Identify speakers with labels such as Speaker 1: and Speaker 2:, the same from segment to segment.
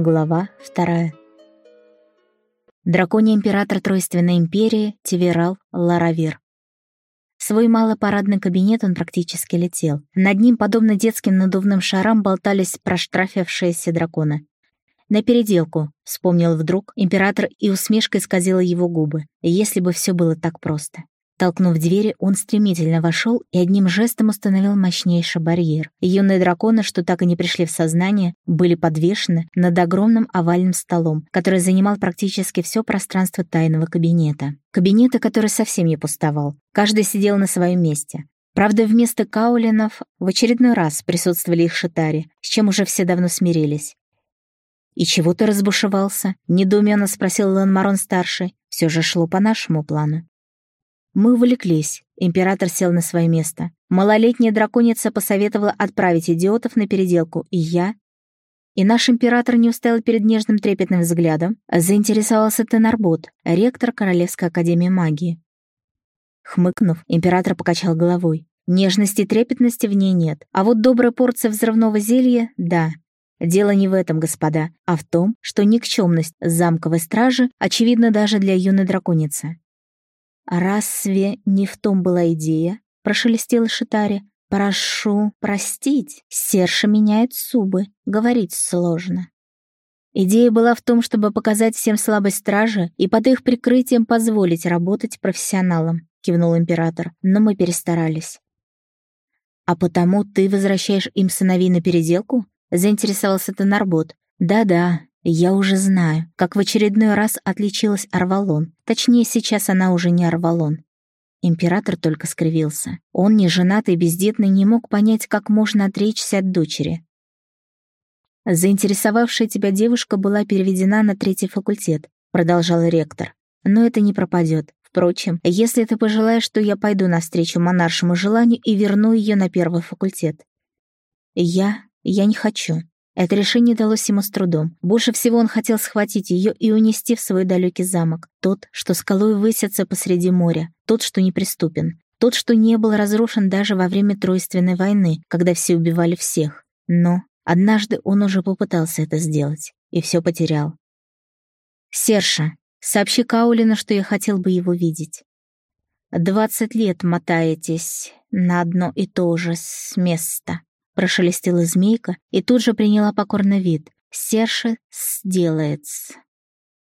Speaker 1: Глава вторая. Драконий император Тройственной империи Тиверал Ларавир. В свой малопарадный кабинет он практически летел. Над ним, подобно детским надувным шарам, болтались проштрафившиеся драконы. «На переделку», — вспомнил вдруг император, и усмешкой сказала его губы. «Если бы все было так просто». Толкнув двери, он стремительно вошел и одним жестом установил мощнейший барьер. Юные драконы, что так и не пришли в сознание, были подвешены над огромным овальным столом, который занимал практически все пространство тайного кабинета. Кабинета, который совсем не пустовал. Каждый сидел на своем месте. Правда, вместо каулинов в очередной раз присутствовали их шитари, с чем уже все давно смирились. «И чего ты разбушевался?» — недоуменно спросил Ланмарон-старший. Все же шло по нашему плану. Мы увлеклись. Император сел на свое место. Малолетняя драконица посоветовала отправить идиотов на переделку, и я... И наш император не устоял перед нежным трепетным взглядом. Заинтересовался Тенарбот, ректор Королевской академии магии. Хмыкнув, император покачал головой. Нежности и трепетности в ней нет, а вот добрая порция взрывного зелья — да. Дело не в этом, господа, а в том, что никчемность замковой стражи очевидна даже для юной драконицы. «Разве не в том была идея?» — прошелестела Шитари. «Прошу простить, Серша меняет зубы, говорить сложно». Идея была в том, чтобы показать всем слабость стражи и под их прикрытием позволить работать профессионалам, кивнул император, но мы перестарались. «А потому ты возвращаешь им сыновей на переделку?» — заинтересовался Тенарбот. «Да-да, я уже знаю, как в очередной раз отличилась Арвалон. Точнее, сейчас она уже не Арвалон. Император только скривился. Он, не женатый бездетный, не мог понять, как можно отречься от дочери. «Заинтересовавшая тебя девушка была переведена на третий факультет», продолжал ректор. «Но это не пропадет. Впрочем, если ты пожелаешь, то я пойду навстречу монаршему желанию и верну ее на первый факультет». «Я... я не хочу», это решение далось ему с трудом. Больше всего он хотел схватить ее и унести в свой далекий замок. Тот, что скалой высится посреди моря. Тот, что неприступен. Тот, что не был разрушен даже во время Тройственной войны, когда все убивали всех. Но однажды он уже попытался это сделать. И все потерял. «Серша, сообщи Каулину, что я хотел бы его видеть. Двадцать лет мотаетесь на одно и то же с места прошелестела змейка и тут же приняла покорный вид. «Серше сделается».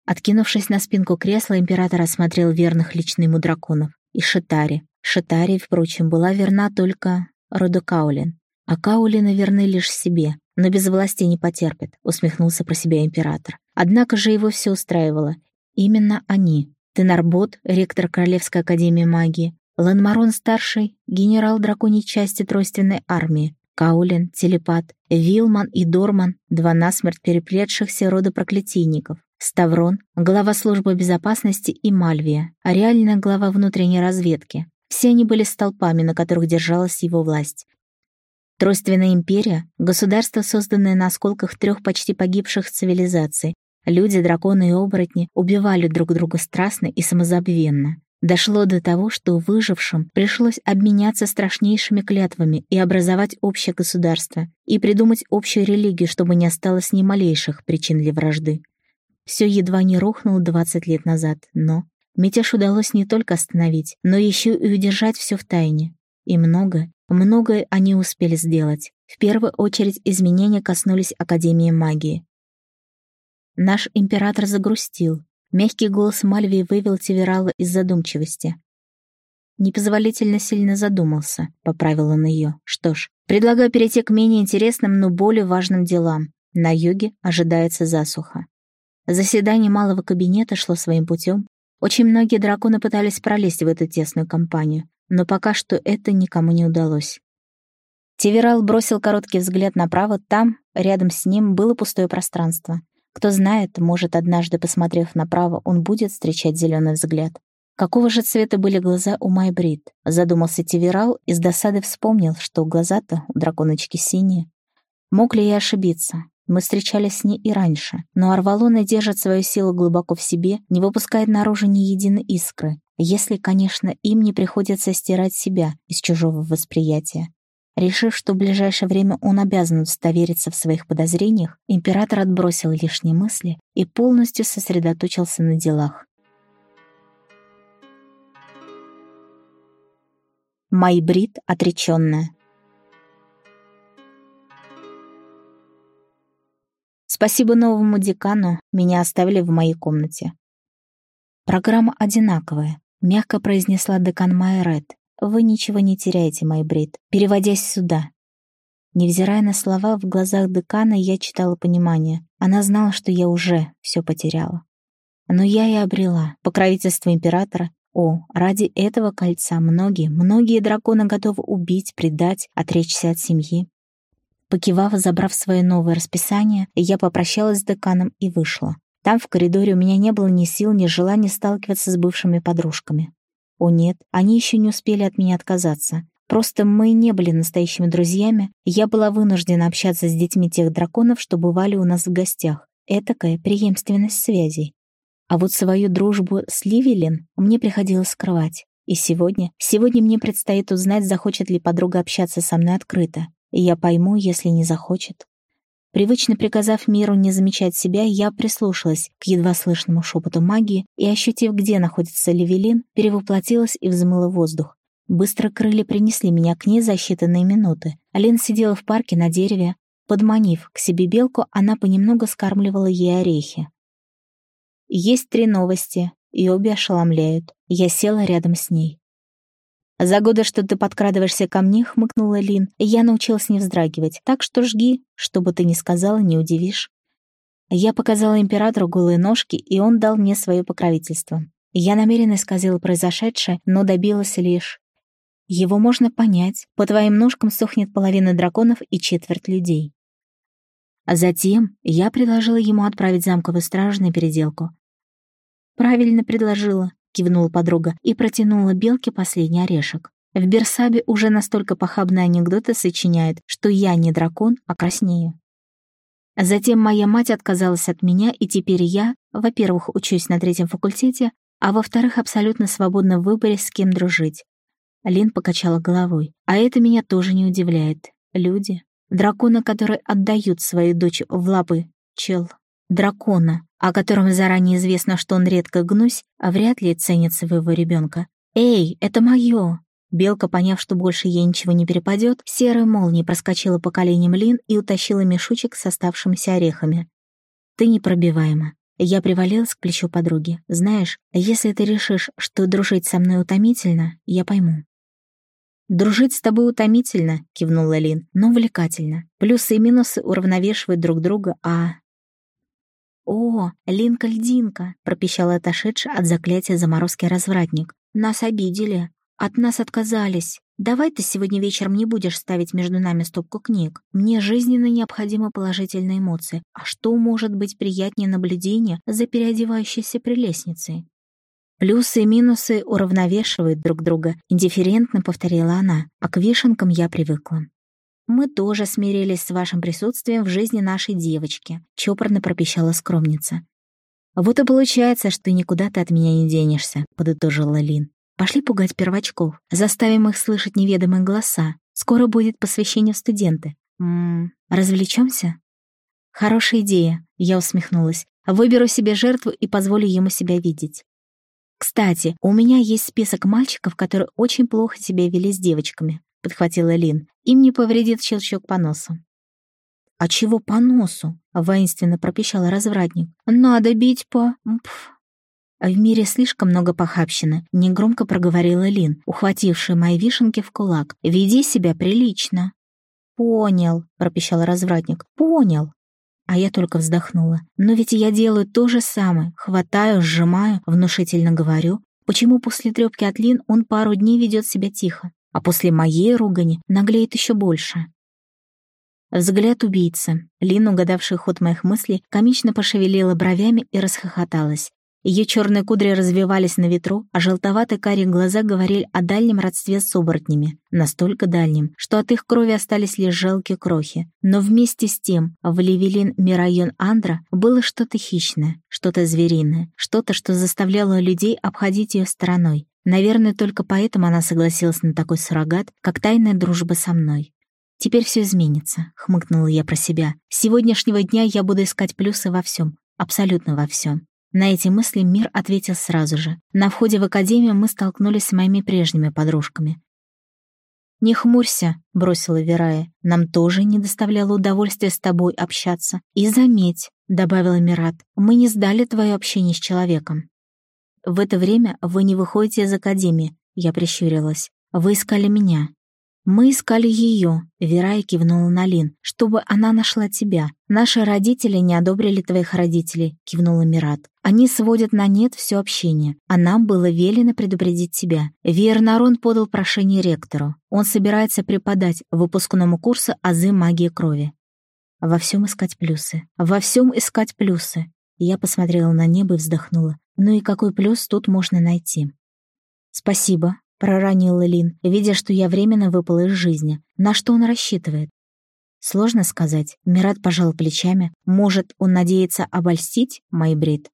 Speaker 1: Откинувшись на спинку кресла, император осмотрел верных лично ему драконов и Шитари. Шитари, впрочем, была верна только роду Каулин. А Каулины верны лишь себе, но без власти не потерпят, усмехнулся про себя император. Однако же его все устраивало. Именно они. Тенарбот, ректор Королевской академии магии, Ланмарон-старший, генерал драконьей части Тройственной армии, Каулин, Телепат, Вилман и Дорман, два насмерть переплетшихся рода проклятийников, Ставрон, глава службы безопасности и Мальвия, а реальная глава внутренней разведки. Все они были столпами, на которых держалась его власть. Тройственная империя — государство, созданное на осколках трех почти погибших цивилизаций. Люди, драконы и оборотни убивали друг друга страстно и самозабвенно. Дошло до того, что выжившим пришлось обменяться страшнейшими клятвами и образовать общее государство, и придумать общую религию, чтобы не осталось ни малейших причин для вражды. Все едва не рухнуло 20 лет назад, но мятеж удалось не только остановить, но еще и удержать все в тайне. И много, многое они успели сделать. В первую очередь изменения коснулись Академии магии. Наш император загрустил, Мягкий голос Мальвии вывел Тиверала из задумчивости. Непозволительно сильно задумался, поправил он ее. Что ж, предлагаю перейти к менее интересным, но более важным делам. На юге ожидается засуха. Заседание малого кабинета шло своим путем. Очень многие драконы пытались пролезть в эту тесную компанию, но пока что это никому не удалось. Тиверал бросил короткий взгляд направо, там, рядом с ним, было пустое пространство. Кто знает, может, однажды, посмотрев направо, он будет встречать зеленый взгляд. Какого же цвета были глаза у Майбрид? Задумался Тиверал и с досады вспомнил, что глаза-то у драконочки синие. Мог ли я ошибиться? Мы встречались с ней и раньше, но Арвалоны держат свою силу глубоко в себе, не выпускает наружу ни единой искры, если, конечно, им не приходится стирать себя из чужого восприятия. Решив, что в ближайшее время он обязан удостовериться в своих подозрениях, император отбросил лишние мысли и полностью сосредоточился на делах. Майбрид отречённая. Спасибо новому декану, меня оставили в моей комнате. Программа одинаковая, мягко произнесла декан Майрет. Вы ничего не теряете, Майбрид, переводясь сюда. Невзирая на слова, в глазах декана я читала понимание. Она знала, что я уже все потеряла. Но я и обрела покровительство императора, о, ради этого кольца многие, многие драконы готовы убить, предать, отречься от семьи. Покивав, забрав свое новое расписание, я попрощалась с деканом и вышла. Там, в коридоре, у меня не было ни сил, ни желания сталкиваться с бывшими подружками. О нет, они еще не успели от меня отказаться. Просто мы не были настоящими друзьями, я была вынуждена общаться с детьми тех драконов, что бывали у нас в гостях. Этакая преемственность связей. А вот свою дружбу с Ливелин мне приходилось скрывать. И сегодня, сегодня мне предстоит узнать, захочет ли подруга общаться со мной открыто. И я пойму, если не захочет. Привычно приказав миру не замечать себя, я прислушалась к едва слышному шепоту магии и, ощутив, где находится Левелин, перевоплотилась и взмыла воздух. Быстро крылья принесли меня к ней за считанные минуты. Алин сидела в парке на дереве. Подманив к себе белку, она понемногу скармливала ей орехи. Есть три новости, и обе ошеломляют. Я села рядом с ней. «За годы, что ты подкрадываешься ко мне», — хмыкнула Лин, «я научилась не вздрагивать, так что жги, что бы ты ни сказала, не удивишь». Я показала императору голые ножки, и он дал мне свое покровительство. Я намеренно сказала произошедшее, но добилась лишь... Его можно понять. По твоим ножкам сохнет половина драконов и четверть людей. А затем я предложила ему отправить замковую стражу на переделку. «Правильно предложила», — кивнула подруга и протянула Белке последний орешек. В Берсабе уже настолько похабные анекдоты сочиняют, что я не дракон, а краснею. Затем моя мать отказалась от меня, и теперь я, во-первых, учусь на третьем факультете, а во-вторых, абсолютно свободна в выборе, с кем дружить. Лин покачала головой. А это меня тоже не удивляет. Люди. Драконы, которые отдают свою дочь в лапы чел. Дракона, о котором заранее известно, что он редко гнусь, а вряд ли ценит своего ребенка. «Эй, это моё!» Белка, поняв, что больше ей ничего не перепадет, серой молнией проскочила по коленям Лин и утащила мешочек с оставшимися орехами. «Ты непробиваема». Я привалилась к плечу подруги. «Знаешь, если ты решишь, что дружить со мной утомительно, я пойму». «Дружить с тобой утомительно», — кивнула Лин, — «но увлекательно. Плюсы и минусы уравновешивают друг друга, а «О, Линка-льдинка!» — пропищал отошедший от заклятия заморозки развратник. «Нас обидели. От нас отказались. Давай ты сегодня вечером не будешь ставить между нами стопку книг. Мне жизненно необходимы положительные эмоции. А что может быть приятнее наблюдения за переодевающейся прелестницей?» «Плюсы и минусы уравновешивают друг друга», — индифферентно повторила она, а к вишенкам я привыкла. «Мы тоже смирились с вашим присутствием в жизни нашей девочки», — чопорно пропищала скромница. «Вот и получается, что никуда ты от меня не денешься», — подытожила Лин. «Пошли пугать первочков, заставим их слышать неведомые голоса. Скоро будет посвящение в студенты. Ммм, развлечемся?» «Хорошая идея», — я усмехнулась. «Выберу себе жертву и позволю ему себя видеть». «Кстати, у меня есть список мальчиков, которые очень плохо себя вели с девочками. — подхватила Лин. «Им не повредит щелчок по носу». «А чего по носу?» — воинственно пропищал развратник. «Надо бить по...» Пф. «В мире слишком много похабщины», — негромко проговорила Лин, ухватившая мои вишенки в кулак. «Веди себя прилично». «Понял», — пропищал развратник. «Понял». А я только вздохнула. «Но ведь я делаю то же самое. Хватаю, сжимаю, внушительно говорю. Почему после трёпки от Лин он пару дней ведет себя тихо? А после моей ругани наглеет еще больше. Взгляд убийцы. Лин, угадавший ход моих мыслей, комично пошевелила бровями и расхохоталась. Ее черные кудри развивались на ветру, а желтоватые карие глаза говорили о дальнем родстве с оборотнями, настолько дальнем, что от их крови остались лишь жалкие крохи. Но вместе с тем в Левелин Мирайон Андра было что-то хищное, что-то звериное, что-то, что заставляло людей обходить ее стороной, Наверное, только поэтому она согласилась на такой суррогат, как тайная дружба со мной. Теперь все изменится, хмыкнула я про себя. С сегодняшнего дня я буду искать плюсы во всем, абсолютно во всем. На эти мысли мир ответил сразу же. На входе в академию мы столкнулись с моими прежними подружками. «Не хмурься», — бросила Верая. «Нам тоже не доставляло удовольствия с тобой общаться. И заметь», — добавила Мират, — «мы не сдали твое общение с человеком». «В это время вы не выходите из академии», — я прищурилась. «Вы искали меня». «Мы искали ее», — Верая кивнула на Лин, «чтобы она нашла тебя. Наши родители не одобрили твоих родителей», — кивнула Мират. «Они сводят на нет все общение, а нам было велено предупредить тебя». Вернарон подал прошение ректору. Он собирается преподать выпускному курсу азы магии крови. Во всем искать плюсы. Во всем искать плюсы. Я посмотрела на небо и вздохнула. Ну и какой плюс тут можно найти? «Спасибо», проронила Лин, видя, что я временно выпала из жизни. На что он рассчитывает? Сложно сказать. Мират пожал плечами. Может, он надеется обольстить Майбрид?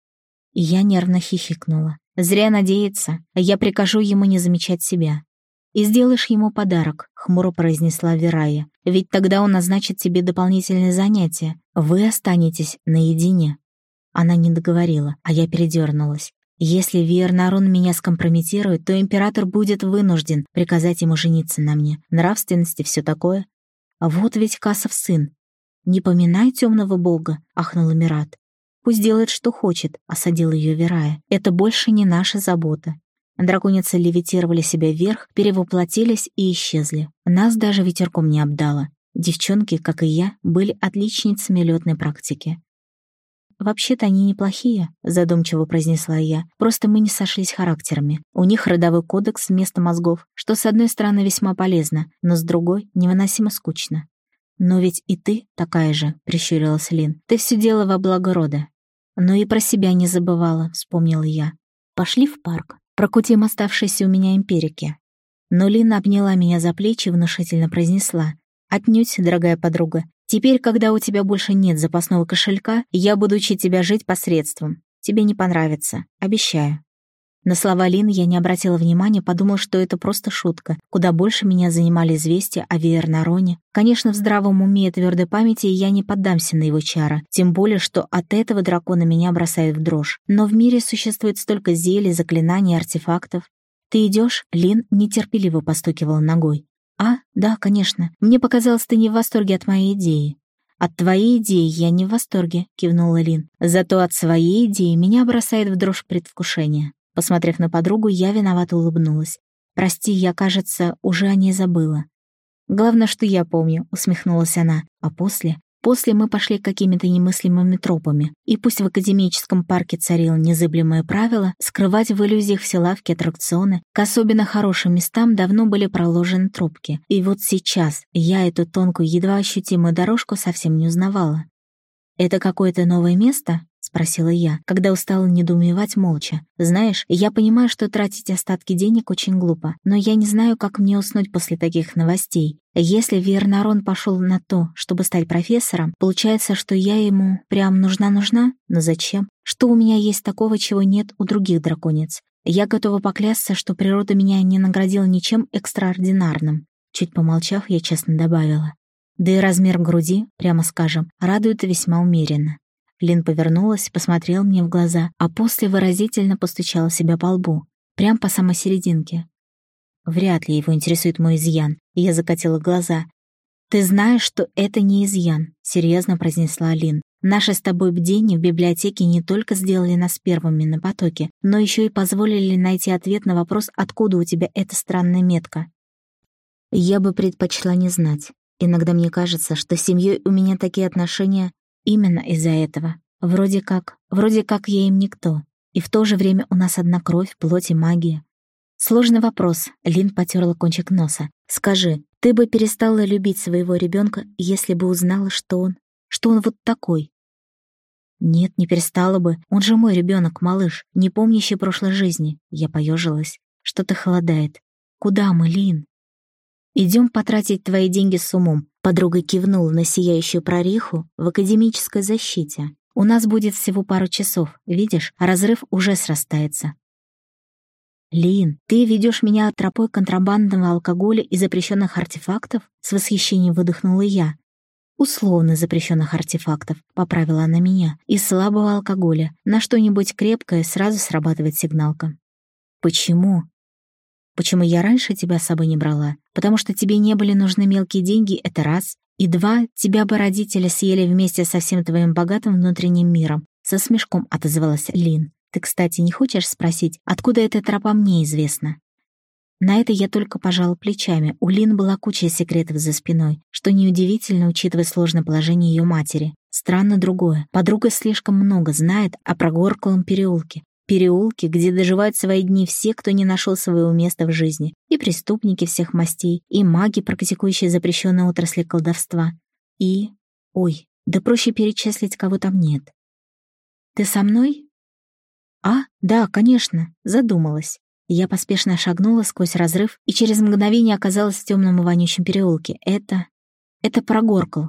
Speaker 1: Я нервно хихикнула. Зря надеется. Я прикажу ему не замечать себя. «И сделаешь ему подарок», — хмуро произнесла Верая. «Ведь тогда он назначит тебе дополнительные занятия. Вы останетесь наедине». Она не договорила, а я передернулась. Если Виернарун меня скомпрометирует, то император будет вынужден приказать ему жениться на мне. Нравственности все такое. А вот ведь Касов сын. «Не поминай темного бога», — ахнула Мират. «Пусть делает, что хочет», — осадила ее Верая. «Это больше не наша забота». Драконицы левитировали себя вверх, перевоплотились и исчезли. Нас даже ветерком не обдало. Девчонки, как и я, были отличницами летной практики. «Вообще-то они неплохие», — задумчиво произнесла я. «Просто мы не сошлись характерами. У них родовой кодекс вместо мозгов, что с одной стороны весьма полезно, но с другой невыносимо скучно». «Но ведь и ты такая же», — прищурилась Лин. «Ты все дело во благо рода». «Но и про себя не забывала», — вспомнила я. «Пошли в парк. Прокутим оставшиеся у меня империки». Но Лин обняла меня за плечи и внушительно произнесла. «Отнюдь, дорогая подруга, Теперь, когда у тебя больше нет запасного кошелька, я буду учить тебя жить посредством. Тебе не понравится, обещаю». На слова Лин я не обратила внимания, подумал, что это просто шутка. Куда больше меня занимали известия о Виернароне. Конечно, в здравом уме и твердой памяти я не поддамся на его чары, тем более, что от этого дракона меня бросает в дрожь. Но в мире существует столько зелий, заклинаний, артефактов. «Ты идешь? Лин нетерпеливо постукивал ногой. «А, да, конечно. Мне показалось, ты не в восторге от моей идеи». «От твоей идеи я не в восторге», — кивнула Лин. «Зато от своей идеи меня бросает в дрожь предвкушения». Посмотрев на подругу, я виновато улыбнулась. «Прости, я, кажется, уже о ней забыла». «Главное, что я помню», — усмехнулась она. А после После мы пошли какими-то немыслимыми тропами, и пусть в академическом парке царило незыблемое правило скрывать в иллюзиях все лавки аттракционы, к особенно хорошим местам давно были проложены тропки, и вот сейчас я эту тонкую, едва ощутимую дорожку совсем не узнавала. «Это какое-то новое место?» — спросила я, когда устала недоумевать молча. «Знаешь, я понимаю, что тратить остатки денег очень глупо, но я не знаю, как мне уснуть после таких новостей. Если Вернарон пошел на то, чтобы стать профессором, получается, что я ему прям нужна-нужна? Но зачем? Что у меня есть такого, чего нет у других драконец? Я готова поклясться, что природа меня не наградила ничем экстраординарным». Чуть помолчав, я честно добавила. Да и размер груди, прямо скажем, радует весьма умеренно. Лин повернулась, посмотрела мне в глаза, а после выразительно постучала себя по лбу, прямо по самой серединке. Вряд ли его интересует мой изъян, и я закатила глаза. «Ты знаешь, что это не изъян», — серьезно произнесла Лин. «Наши с тобой бдения в библиотеке не только сделали нас первыми на потоке, но еще и позволили найти ответ на вопрос, откуда у тебя эта странная метка». Я бы предпочла не знать. Иногда мне кажется, что с семьей у меня такие отношения, Именно из-за этого. Вроде как, вроде как я им никто. И в то же время у нас одна кровь, плоть и магия. Сложный вопрос. Лин потерла кончик носа. Скажи, ты бы перестала любить своего ребенка, если бы узнала, что он... что он вот такой? Нет, не перестала бы. Он же мой ребенок, малыш, не помнящий прошлой жизни. Я поежилась. Что-то холодает. Куда мы, Лин? Идем потратить твои деньги с умом. Подруга кивнула на сияющую прореху в академической защите. «У нас будет всего пару часов, видишь, разрыв уже срастается». «Лин, ты ведешь меня тропой контрабандного алкоголя и запрещенных артефактов?» С восхищением выдохнула я. «Условно запрещенных артефактов», — поправила она меня, «и слабого алкоголя. На что-нибудь крепкое сразу срабатывает сигналка». «Почему?» «Почему я раньше тебя с собой не брала? Потому что тебе не были нужны мелкие деньги, это раз. И два, тебя бы родители съели вместе со всем твоим богатым внутренним миром. Со смешком отозвалась Лин. Ты, кстати, не хочешь спросить, откуда эта тропа мне известна? На это я только пожала плечами. У Лин была куча секретов за спиной, что неудивительно, учитывая сложное положение ее матери. Странно другое. Подруга слишком много знает о прогорклом переулке. Переулке, где доживают свои дни все, кто не нашел своего места в жизни. И преступники всех мастей, и маги, практикующие запрещенные отрасли колдовства. И... Ой, да проще перечислить, кого там нет. «Ты со мной?» «А, да, конечно», задумалась. Я поспешно шагнула сквозь разрыв и через мгновение оказалась в темном и вонючем переулке. Это... это прогоркл.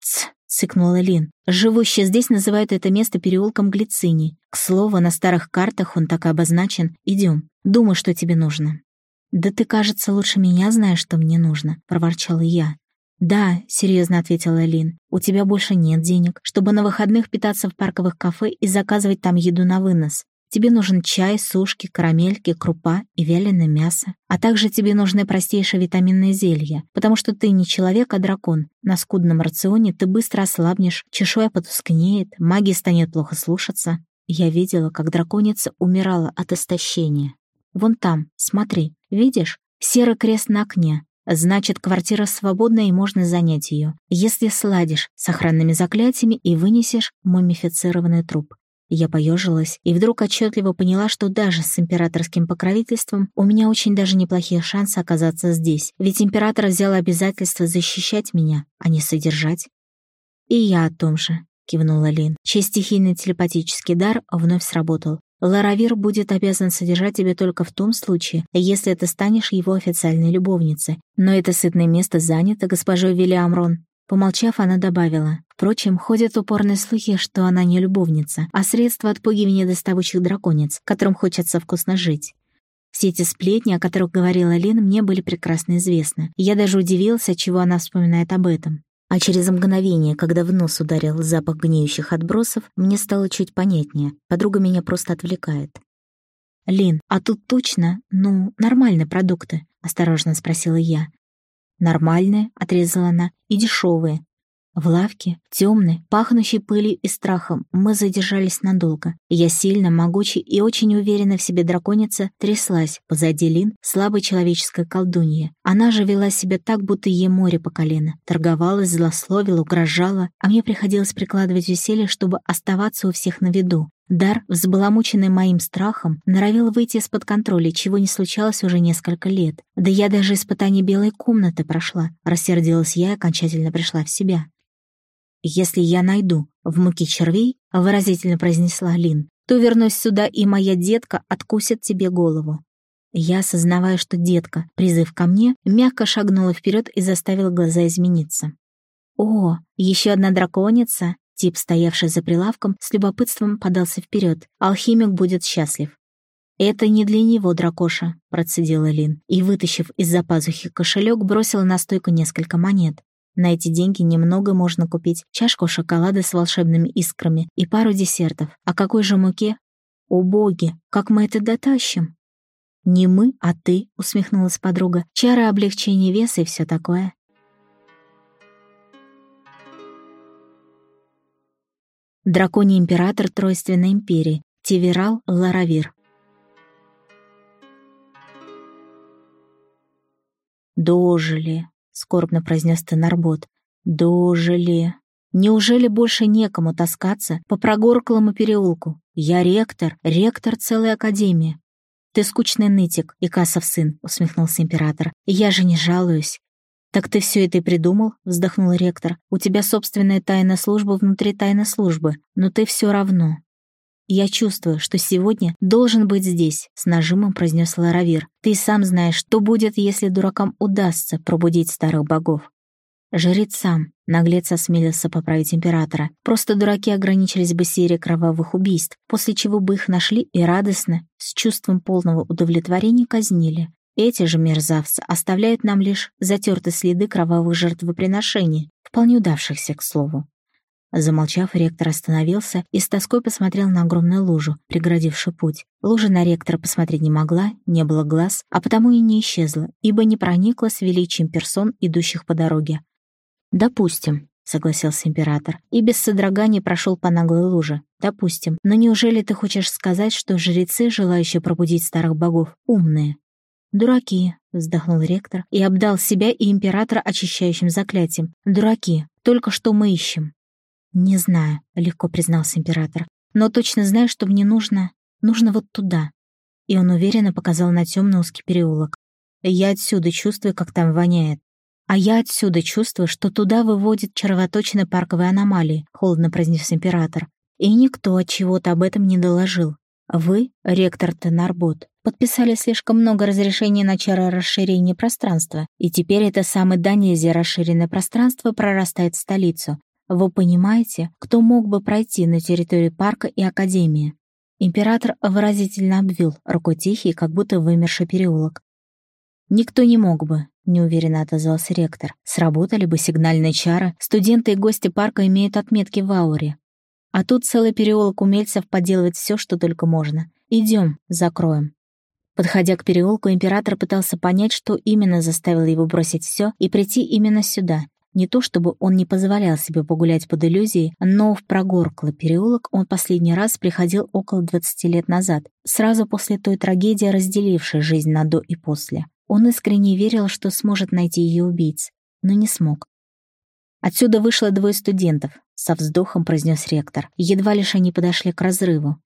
Speaker 1: «Тсс», — сыкнула Лин. «Живущие здесь называют это место переулком Глицини. К слову, на старых картах он так и обозначен. Идем. Думаю, что тебе нужно». «Да ты, кажется, лучше меня знаешь, что мне нужно», — проворчала я. «Да», — серьезно ответила Лин, — «у тебя больше нет денег, чтобы на выходных питаться в парковых кафе и заказывать там еду на вынос. Тебе нужен чай, сушки, карамельки, крупа и вяленое мясо. А также тебе нужны простейшие витаминные зелья, потому что ты не человек, а дракон. На скудном рационе ты быстро ослабнешь, чешуя потускнеет, магия станет плохо слушаться. Я видела, как драконица умирала от истощения. Вон там, смотри, видишь? Серый крест на окне. Значит, квартира свободна и можно занять ее, если сладишь с охранными заклятиями и вынесешь мумифицированный труп. Я поежилась и вдруг отчетливо поняла, что даже с императорским покровительством у меня очень даже неплохие шансы оказаться здесь, ведь император взял обязательство защищать меня, а не содержать. «И я о том же», — кивнула Лин, чей стихийный телепатический дар вновь сработал. «Ларавир будет обязан содержать тебя только в том случае, если ты станешь его официальной любовницей. Но это сытное место занято госпожой Вильямрон. Помолчав, она добавила. Впрочем, ходят упорные слухи, что она не любовница, а средство отпугивания доставучих драконец, которым хочется вкусно жить. Все эти сплетни, о которых говорила Лин, мне были прекрасно известны. Я даже удивился, чего она вспоминает об этом. А через мгновение, когда в нос ударил запах гниющих отбросов, мне стало чуть понятнее. Подруга меня просто отвлекает. «Лин, а тут точно, ну, нормальные продукты?» — осторожно спросила я. Нормальные, отрезала она, и дешевые. В лавке, темной, пахнущей пылью и страхом, мы задержались надолго. Я сильно, могучий и очень уверенно в себе драконица тряслась позади Лин, слабой человеческой колдуньи. Она же вела себя так, будто ей море по колено. Торговалась, злословила, угрожала, а мне приходилось прикладывать усилия, чтобы оставаться у всех на виду. Дар, взбаламученный моим страхом, норовил выйти из-под контроля, чего не случалось уже несколько лет. Да я даже испытание белой комнаты прошла. Рассердилась я и окончательно пришла в себя. «Если я найду в муке червей», — выразительно произнесла Лин, «то вернусь сюда, и моя детка откусит тебе голову». Я, осознавая, что детка, призыв ко мне, мягко шагнула вперед и заставила глаза измениться. «О, еще одна драконица!» Тип, стоявший за прилавком, с любопытством подался вперед. Алхимик будет счастлив. «Это не для него, дракоша», — процедила Лин, и, вытащив из-за пазухи кошелек, бросила на стойку несколько монет. На эти деньги немного можно купить чашку шоколада с волшебными искрами и пару десертов. А какой же муке? О боги, как мы это дотащим? «Не мы, а ты», — усмехнулась подруга. «Чары облегчения веса и все такое». Драконий император Тройственной империи, Тиверал Ларавир. «Дожили», — скорбно произнес Тенарбот. «Дожили. Неужели больше некому таскаться по прогорклому переулку? Я ректор, ректор целой академии». «Ты скучный нытик, Икасов сын», — усмехнулся император. «Я же не жалуюсь. «Так ты все это и придумал?» — вздохнул ректор. «У тебя собственная тайная служба внутри тайной службы, но ты все равно». «Я чувствую, что сегодня должен быть здесь», — с нажимом произнес Ларавир. «Ты сам знаешь, что будет, если дуракам удастся пробудить старых богов». Жрец сам, наглец осмелился поправить императора. Просто дураки ограничились бы серией кровавых убийств, после чего бы их нашли и радостно, с чувством полного удовлетворения казнили. Эти же мерзавцы оставляют нам лишь затертые следы кровавых жертвоприношений, вполне удавшихся, к слову. Замолчав, ректор остановился и с тоской посмотрел на огромную лужу, преградившую путь. Лужа на ректора посмотреть не могла, не было глаз, а потому и не исчезла, ибо не проникла с величием персон, идущих по дороге. «Допустим», — согласился император, и без содрогания прошел по наглой луже. «Допустим. Но неужели ты хочешь сказать, что жрецы, желающие пробудить старых богов, умные?» «Дураки», — вздохнул ректор и обдал себя и императора очищающим заклятием. «Дураки. Только что мы ищем». «Не знаю», — легко признался император, «но точно знаю, что мне нужно... нужно вот туда». И он уверенно показал на темный узкий переулок. «Я отсюда чувствую, как там воняет». «А я отсюда чувствую, что туда выводит червоточины парковой аномалии», — холодно произнес император. «И никто от чего-то об этом не доложил. Вы, ректор Тенарбот, подписали слишком много разрешений на чары расширения пространства, и теперь это самое до расширенное пространство прорастает в столицу, вы понимаете, кто мог бы пройти на территории парка и академии? Император выразительно обвил рукой тихий, как будто вымерший переулок. «Никто не мог бы», — неуверенно отозвался ректор. «Сработали бы сигнальные чары, студенты и гости парка имеют отметки в ауре. А тут целый переулок умельцев поделывает все, что только можно. Идем, закроем». Подходя к переулку, император пытался понять, что именно заставило его бросить все и прийти именно сюда, не то чтобы он не позволял себе погулять под иллюзией, но в прогорклый переулок он последний раз приходил около 20 лет назад, сразу после той трагедии, разделившей жизнь на до и после. Он искренне верил, что сможет найти ее убийц, но не смог. «Отсюда вышло двое студентов», — со вздохом произнес ректор. Едва лишь они подошли к разрыву.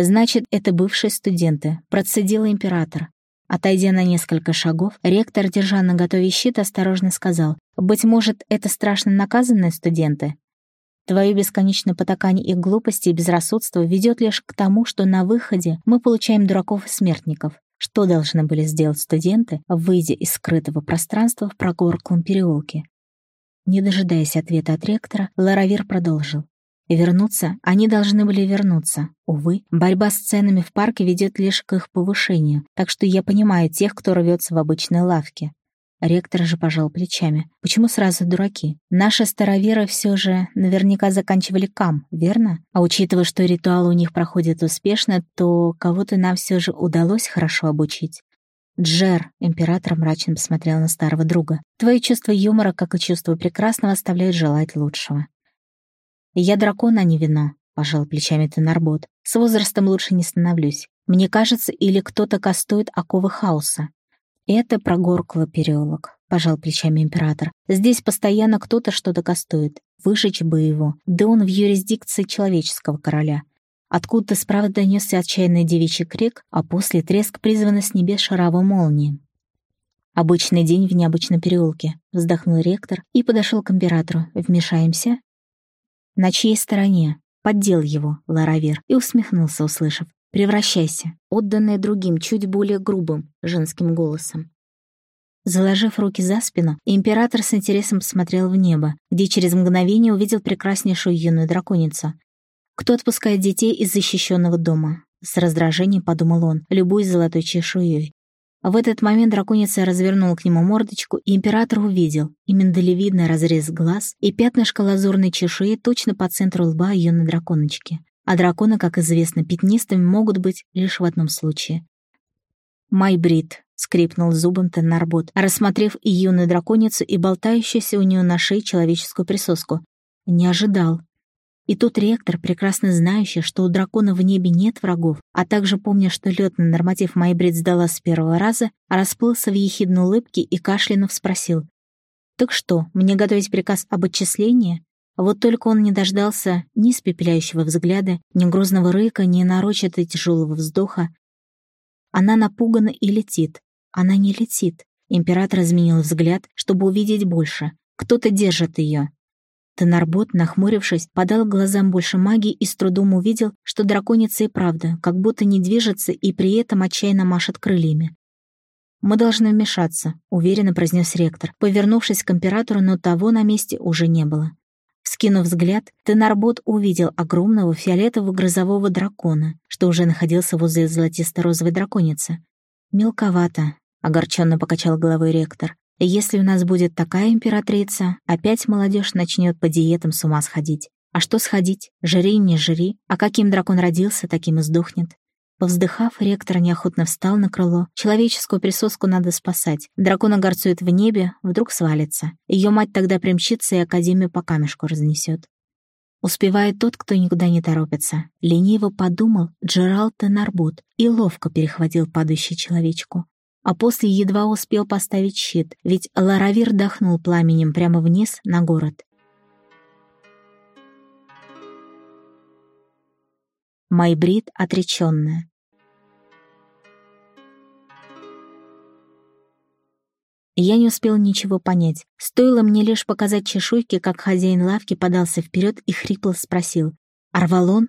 Speaker 1: «Значит, это бывшие студенты», — процедил император. Отойдя на несколько шагов, ректор, держа на готове щит, осторожно сказал, «Быть может, это страшно наказанные студенты?» Твое бесконечное потакание их глупости и безрассудства ведет лишь к тому, что на выходе мы получаем дураков и смертников. Что должны были сделать студенты, выйдя из скрытого пространства в прогорклом переулке? Не дожидаясь ответа от ректора, Ларавир продолжил. Вернуться они должны были вернуться. Увы, борьба с ценами в парке ведет лишь к их повышению, так что я понимаю тех, кто рвется в обычной лавке. Ректор же пожал плечами. Почему сразу дураки? Наши староверы все же наверняка заканчивали кам, верно? А учитывая, что ритуалы у них проходят успешно, то кого-то нам все же удалось хорошо обучить. «Джер», — император мрачно посмотрел на старого друга, «твои чувства юмора, как и чувство прекрасного, оставляют желать лучшего». «Я дракон, а не вино», — пожал плечами Тенарбот. «С возрастом лучше не становлюсь. Мне кажется, или кто-то кастует оковы хаоса». «Это прогорклый переулок», — пожал плечами император. «Здесь постоянно кто-то что-то кастует. Выжечь бы его. Да он в юрисдикции человеческого короля». Откуда-то справа донесся отчаянный девичий крик, а после треск призвана с небес шаровой молнии. «Обычный день в необычном переулке», — вздохнул ректор и подошел к императору. «Вмешаемся?» На чьей стороне? Поддел его, Ларавир, и усмехнулся, услышав. «Превращайся», отданная другим, чуть более грубым, женским голосом. Заложив руки за спину, император с интересом посмотрел в небо, где через мгновение увидел прекраснейшую юную драконицу. Кто отпускает детей из защищенного дома? С раздражением подумал он, любуясь золотой чешуей. В этот момент драконица развернула к нему мордочку, и император увидел и миндалевидный разрез глаз, и пятнышко лазурной чешуи точно по центру лба юной драконочки. А драконы, как известно, пятнистыми могут быть лишь в одном случае. «Майбрид», — скрипнул зубом Теннарбот, рассмотрев и юную драконицу, и болтающуюся у нее на шее человеческую присоску. Не ожидал. И тут ректор, прекрасно знающий, что у дракона в небе нет врагов, а также помня, что летный норматив Майбрид сдала с первого раза, расплылся в ехидной улыбке и кашлянув спросил. «Так что, мне готовить приказ об отчислении?» Вот только он не дождался ни спепеляющего взгляда, ни грозного рыка, ни нарочито тяжелого вздоха. Она напугана и летит. Она не летит. Император изменил взгляд, чтобы увидеть больше. Кто-то держит ее. Тенарбот, нахмурившись, подал глазам больше магии и с трудом увидел, что драконица и правда, как будто не движется и при этом отчаянно машет крыльями. «Мы должны вмешаться», — уверенно произнес ректор, повернувшись к императору, но того на месте уже не было. Скинув взгляд, Тенарбот увидел огромного фиолетового грозового дракона, что уже находился возле золотисто-розовой драконицы. «Мелковато», — огорченно покачал головой ректор. «Если у нас будет такая императрица, опять молодежь начнет по диетам с ума сходить. А что сходить? Жри, не жри. А каким дракон родился, таким и сдохнет. Повздыхав, ректор неохотно встал на крыло. Человеческую присоску надо спасать. Дракона горцует в небе, вдруг свалится. Ее мать тогда примчится и Академию по камешку разнесет. Успевает тот, кто никуда не торопится. Лениво подумал Джеральд Тенарбут и ловко перехватил падающую человечку. А после едва успел поставить щит, ведь Ларавир дохнул пламенем прямо вниз на город. Майбрид отречённая. Я не успел ничего понять. Стоило мне лишь показать чешуйки, как хозяин лавки подался вперед и хрипло спросил. «Арвалон?»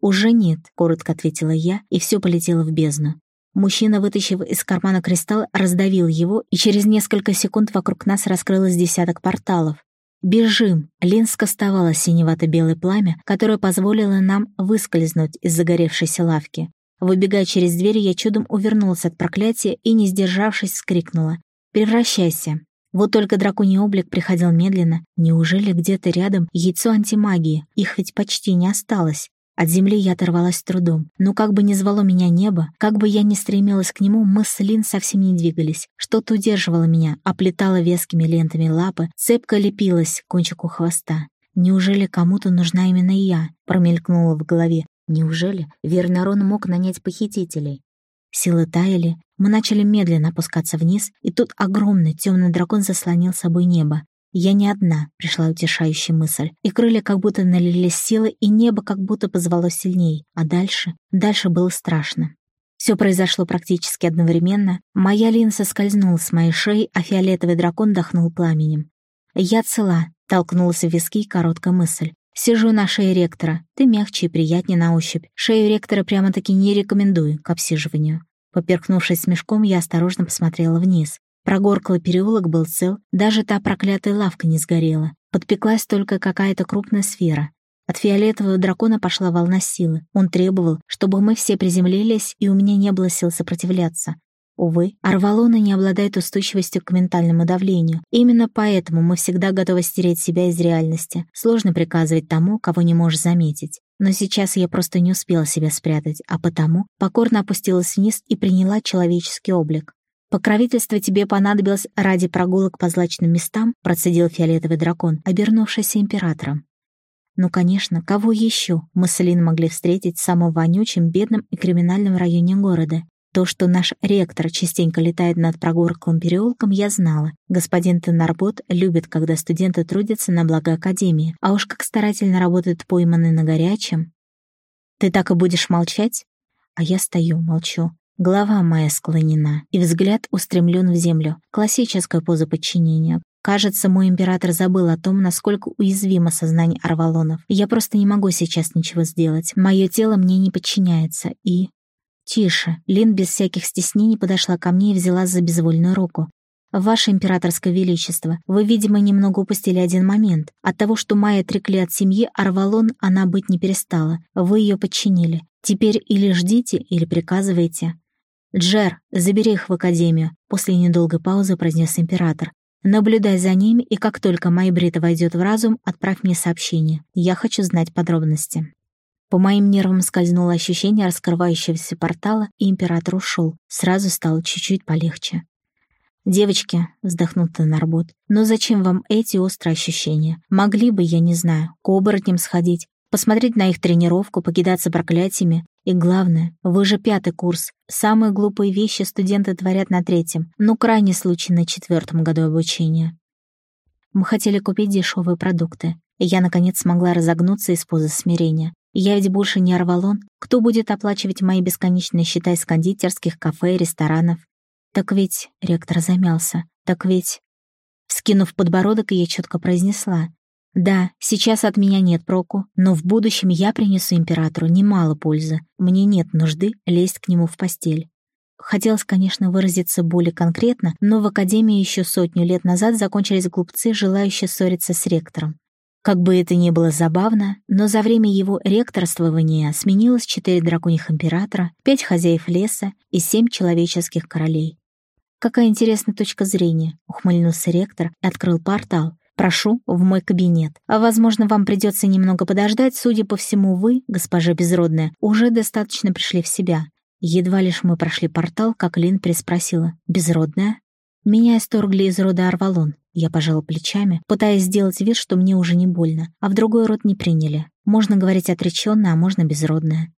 Speaker 1: «Уже нет», — коротко ответила я, и все полетело в бездну. Мужчина, вытащив из кармана кристалл, раздавил его, и через несколько секунд вокруг нас раскрылось десяток порталов. «Бежим!» Лин скостовала синевато-белое пламя, которое позволило нам выскользнуть из загоревшейся лавки. Выбегая через дверь, я чудом увернулся от проклятия и, не сдержавшись, вскрикнула. «Превращайся!» Вот только драконий облик приходил медленно. Неужели где-то рядом яйцо антимагии? Их ведь почти не осталось. От земли я оторвалась с трудом. Но как бы ни звало меня небо, как бы я ни стремилась к нему, мы с Лин совсем не двигались. Что-то удерживало меня, оплетало вескими лентами лапы, цепко лепилась к кончику хвоста. «Неужели кому-то нужна именно я?» — промелькнула в голове. «Неужели Вернарон мог нанять похитителей?» Силы таяли, мы начали медленно опускаться вниз, и тут огромный темный дракон заслонил собой небо. Я не одна, пришла утешающая мысль. И крылья как будто налились силой, и небо как будто позвало сильней. А дальше? Дальше было страшно. Все произошло практически одновременно. Моя линза скользнула с моей шеи, а фиолетовый дракон дохнул пламенем. «Я цела», — толкнулась в виски короткая мысль. «Сижу на шее ректора. Ты мягче и приятнее на ощупь. Шею ректора прямо-таки не рекомендую к обсиживанию». Поперкнувшись мешком, я осторожно посмотрела вниз. Прогорклый переулок был цел, даже та проклятая лавка не сгорела. Подпеклась только какая-то крупная сфера. От фиолетового дракона пошла волна силы. Он требовал, чтобы мы все приземлились, и у меня не было сил сопротивляться. Увы, Арвалоны не обладает устойчивостью к ментальному давлению. Именно поэтому мы всегда готовы стереть себя из реальности. Сложно приказывать тому, кого не можешь заметить. Но сейчас я просто не успела себя спрятать, а потому покорно опустилась вниз и приняла человеческий облик. «Покровительство тебе понадобилось ради прогулок по злачным местам», процедил фиолетовый дракон, обернувшийся императором. Ну, конечно, кого еще мы с Лин могли встретить в самом вонючем, бедном и криминальном районе города? То, что наш ректор частенько летает над прогорклым переулком, я знала. Господин Тенарбот любит, когда студенты трудятся на благо Академии, а уж как старательно работают пойманные на горячем. «Ты так и будешь молчать?» А я стою, молчу. Голова моя склонена, и взгляд устремлен в землю. Классическая поза подчинения. Кажется, мой император забыл о том, насколько уязвимо сознание Арвалонов. Я просто не могу сейчас ничего сделать. Мое тело мне не подчиняется, и... «Тише!» Лин без всяких стеснений подошла ко мне и взяла за безвольную руку. «Ваше императорское величество, вы, видимо, немного упустили один момент. От того, что Майя отрекли от семьи, Арвалон она быть не перестала. Вы ее подчинили. Теперь или ждите, или приказывайте». «Джер, забери их в академию», — после недолгой паузы произнес император. «Наблюдай за ними, и как только Майбрита войдет в разум, отправь мне сообщение. Я хочу знать подробности». По моим нервам скользнуло ощущение раскрывающегося портала, и император ушел. Сразу стало чуть-чуть полегче. «Девочки», — вздохнул Тенарбот, — «но зачем вам эти острые ощущения? Могли бы, я не знаю, к оборотням сходить, посмотреть на их тренировку, покидаться проклятиями, и главное, вы же пятый курс. Самые глупые вещи студенты творят на третьем, но крайний случай на четвертом году обучения. Мы хотели купить дешевые продукты, и я, наконец, смогла разогнуться из позы смирения. Я ведь больше не Арвалон. Кто будет оплачивать мои бесконечные счета из кондитерских, кафе и ресторанов? Так ведь... Ректор замялся. Так ведь... Вскинув подбородок, я четко произнесла. Да, сейчас от меня нет проку, но в будущем я принесу императору немало пользы. Мне нет нужды лезть к нему в постель. Хотелось, конечно, выразиться более конкретно, но в академии еще сотню лет назад закончились глупцы, желающие ссориться с ректором. Как бы это ни было забавно, но за время его ректорствования сменилось четыре драконьих императора, пять хозяев леса и семь человеческих королей. «Какая интересная точка зрения», — ухмыльнулся ректор и открыл портал. «Прошу, в мой кабинет. А, возможно, вам придется немного подождать. Судя по всему, вы, госпожа Безродная, уже достаточно пришли в себя». Едва лишь мы прошли портал, как Лин приспросила. «Безродная?» Меня исторгли из рода Арвалон. Я пожала плечами, пытаясь сделать вид, что мне уже не больно, а в другой род не приняли. Можно говорить отречённо, а можно безродное.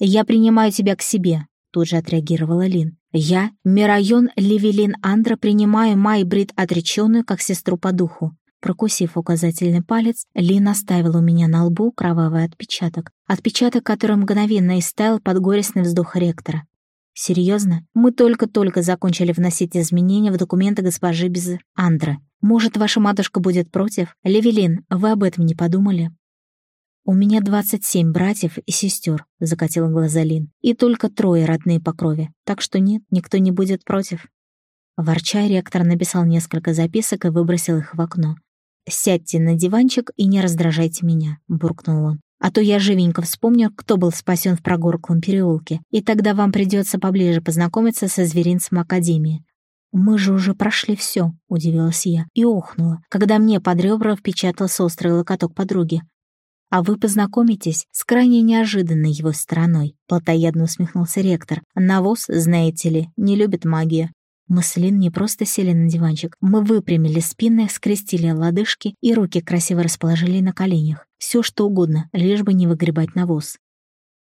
Speaker 1: «Я принимаю тебя к себе», — тут же отреагировала Лин. «Я, Мирайон Левелин Андра, принимаю Майбрид отречённую как сестру по духу». Прокусив указательный палец, Лин оставила у меня на лбу кровавый отпечаток. Отпечаток, который мгновенно истаял под горестный вздох ректора. «Серьезно? Мы только-только закончили вносить изменения в документы госпожи без Андра. Может, ваша матушка будет против? Левелин, вы об этом не подумали?» «У меня двадцать семь братьев и сестер», — закатила глаза Лин. «И только трое родные по крови, так что нет, никто не будет против». Ворча, ректор написал несколько записок и выбросил их в окно. «Сядьте на диванчик и не раздражайте меня», — буркнул он. «А то я живенько вспомню, кто был спасен в прогорклом переулке, и тогда вам придется поближе познакомиться со зверинцем Академии. «Мы же уже прошли все», — удивилась я и охнула, когда мне под ребра впечатался острый локоток подруги. «А вы познакомитесь с крайне неожиданной его стороной», — плотоядно усмехнулся ректор. «Навоз, знаете ли, не любит магию». Мы с Лин не просто сели на диванчик, мы выпрямили спины, скрестили лодыжки и руки красиво расположили на коленях. Все что угодно, лишь бы не выгребать навоз.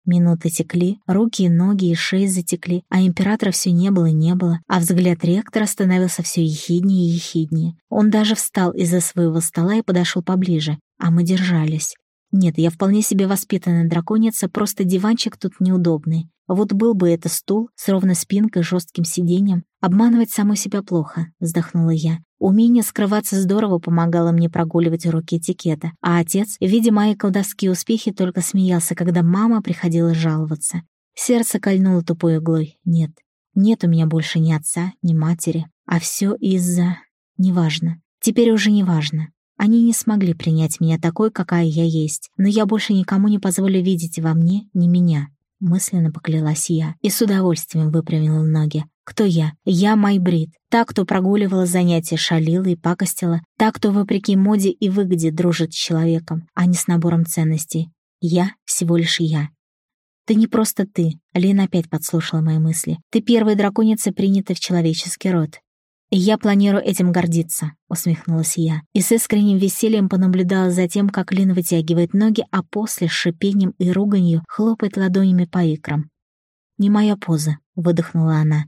Speaker 1: Минуты текли, руки и ноги и шеи затекли, а императора все не было и не было, а взгляд ректора становился все ехиднее и ехиднее. Он даже встал из-за своего стола и подошел поближе, а мы держались. Нет, я вполне себе воспитанная драконица, просто диванчик тут неудобный. Вот был бы это стул с ровной спинкой, жестким сиденьем. Обманывать саму себя плохо, вздохнула я. Умение скрываться здорово помогало мне прогуливать уроки этикета, а отец, видя мои колдовские успехи, только смеялся, когда мама приходила жаловаться. Сердце кольнуло тупой иглой. Нет, нет у меня больше ни отца, ни матери. А все из-за... Неважно. Теперь уже неважно. Они не смогли принять меня такой, какая я есть, но я больше никому не позволю видеть во мне ни меня. Мысленно поклялась я и с удовольствием выпрямила ноги. Кто я? Я Майбрид. Та, кто прогуливала занятия, шалила и пакостила. Та, кто вопреки моде и выгоде дружит с человеком, а не с набором ценностей. Я всего лишь я. Ты не просто ты. Лина опять подслушала мои мысли. Ты первая драконица, принята в человеческий род. «Я планирую этим гордиться», — усмехнулась я, и с искренним весельем понаблюдала за тем, как Лин вытягивает ноги, а после с шипением и руганью хлопает ладонями по икрам. «Не моя поза», — выдохнула она.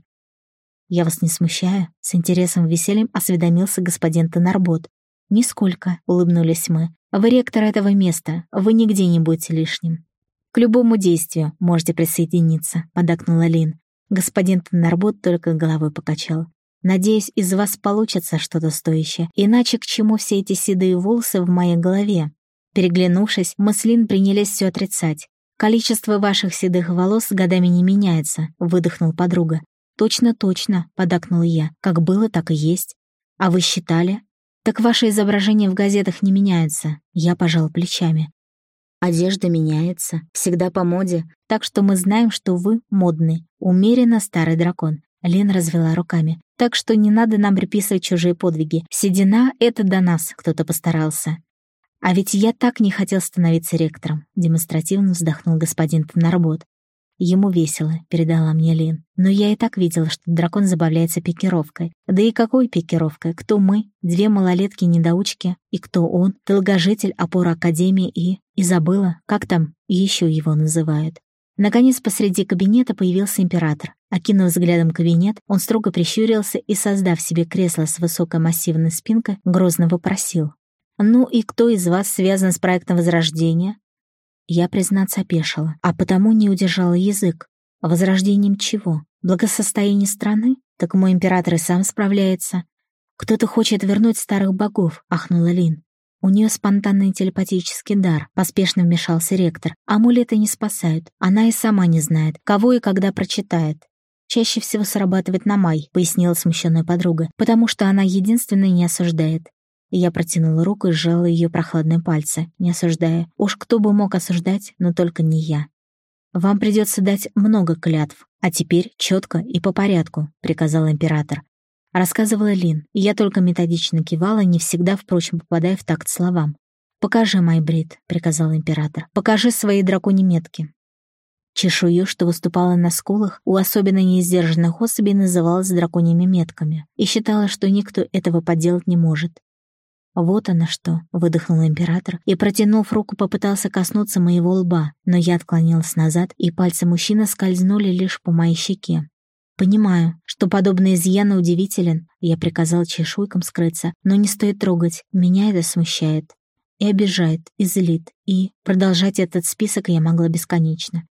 Speaker 1: «Я вас не смущаю?» — с интересом и весельем осведомился господин Тонарбот. «Нисколько», — улыбнулись мы. «Вы ректор этого места, вы нигде не будете лишним». «К любому действию можете присоединиться», — подакнула Лин. Господин Тонарбот только головой покачал. «Надеюсь, из вас получится что-то стоящее, иначе к чему все эти седые волосы в моей голове?» Переглянувшись, мы с Лин принялись все отрицать. «Количество ваших седых волос годами не меняется», — выдохнул подруга. «Точно-точно», — подакнула я. «Как было, так и есть». «А вы считали?» «Так ваши изображения в газетах не меняются». Я пожал плечами. «Одежда меняется, всегда по моде, так что мы знаем, что вы модный, умеренно старый дракон». Лен развела руками. «Так что не надо нам приписывать чужие подвиги. Седина — это до нас кто-то постарался». «А ведь я так не хотел становиться ректором», — демонстративно вздохнул господин Тонарбот. Ему весело, передала мне Лин. Но я и так видела, что дракон забавляется пикировкой. Да и какой пикировкой? Кто мы? Две малолетки-недоучки? И кто он? Долгожитель, опора Академии и... И забыла, как там еще его называют. Наконец, посреди кабинета появился император. Окинув взглядом кабинет, он строго прищурился и, создав себе кресло с высокой массивной спинкой, грозно вопросил. «Ну и кто из вас связан с проектом Возрождения?» Я, признаться, опешила, а потому не удержала язык. Возрождением чего? Благосостояние страны? Так мой император и сам справляется. Кто-то хочет вернуть старых богов, ахнула Лин. У нее спонтанный телепатический дар, поспешно вмешался ректор. Амулеты не спасают. Она и сама не знает, кого и когда прочитает. Чаще всего срабатывает на май», — пояснила смущенная подруга, «потому что она единственная не осуждает». Я протянула руку и сжала ее прохладные пальцы, не осуждая. Уж кто бы мог осуждать, но только не я. «Вам придется дать много клятв, а теперь четко и по порядку», — приказал император. Рассказывала Лин, и я только методично кивала, не всегда, впрочем, попадая в такт словам. «Покажи, Майбрид», — приказал император. «Покажи свои драконьи метки». Чешую, что выступала на скулах, у особенно неиздержанных особей называлась драконьими метками, и считала, что никто этого поделать не может. «Вот она что!» — выдохнул император и, протянув руку, попытался коснуться моего лба, но я отклонилась назад, и пальцы мужчины скользнули лишь по моей щеке. Понимаю, что подобный изъян удивителен, я приказал чешуйкам скрыться, но не стоит трогать, меня это смущает. И обижает, и злит, и продолжать этот список я могла бесконечно.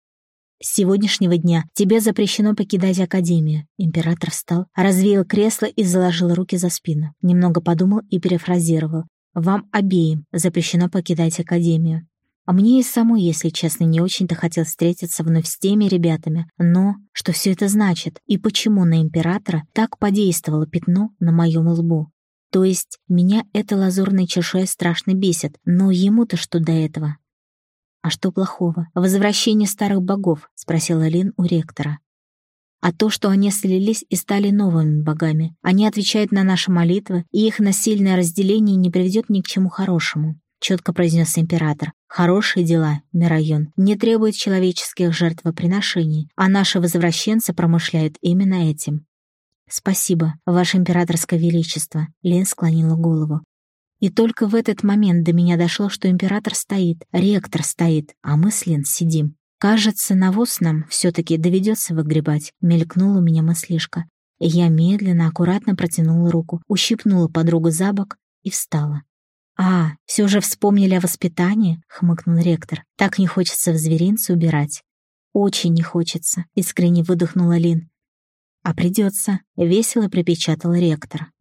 Speaker 1: С сегодняшнего дня тебе запрещено покидать Академию. Император встал, развеял кресло и заложил руки за спину. Немного подумал и перефразировал. Вам обеим запрещено покидать Академию. А мне и самой, если честно, не очень-то хотел встретиться вновь с теми ребятами. Но что все это значит? И почему на императора так подействовало пятно на моем лбу? То есть меня эта лазурная чешуя страшно бесит, но ему-то что до этого? «А что плохого? Возвращение старых богов?» — спросила Лин у ректора. «А то, что они слились и стали новыми богами. Они отвечают на наши молитвы, и их насильное разделение не приведет ни к чему хорошему», — четко произнес император. «Хорошие дела, Мирайон, не требуют человеческих жертвоприношений, а наши возвращенцы промышляют именно этим». «Спасибо, Ваше Императорское Величество», — Лин склонила голову. И только в этот момент до меня дошло, что император стоит, ректор стоит, а мы с Лен сидим. Кажется, навоз нам все-таки доведется выгребать, мелькнула у меня мыслишка. Я медленно, аккуратно протянула руку, ущипнула подругу за бок и встала. «А, все же вспомнили о воспитании?» — хмыкнул ректор. «Так не хочется в зверинце убирать». «Очень не хочется», — искренне выдохнула Лин. «А придется», — весело припечатал ректор.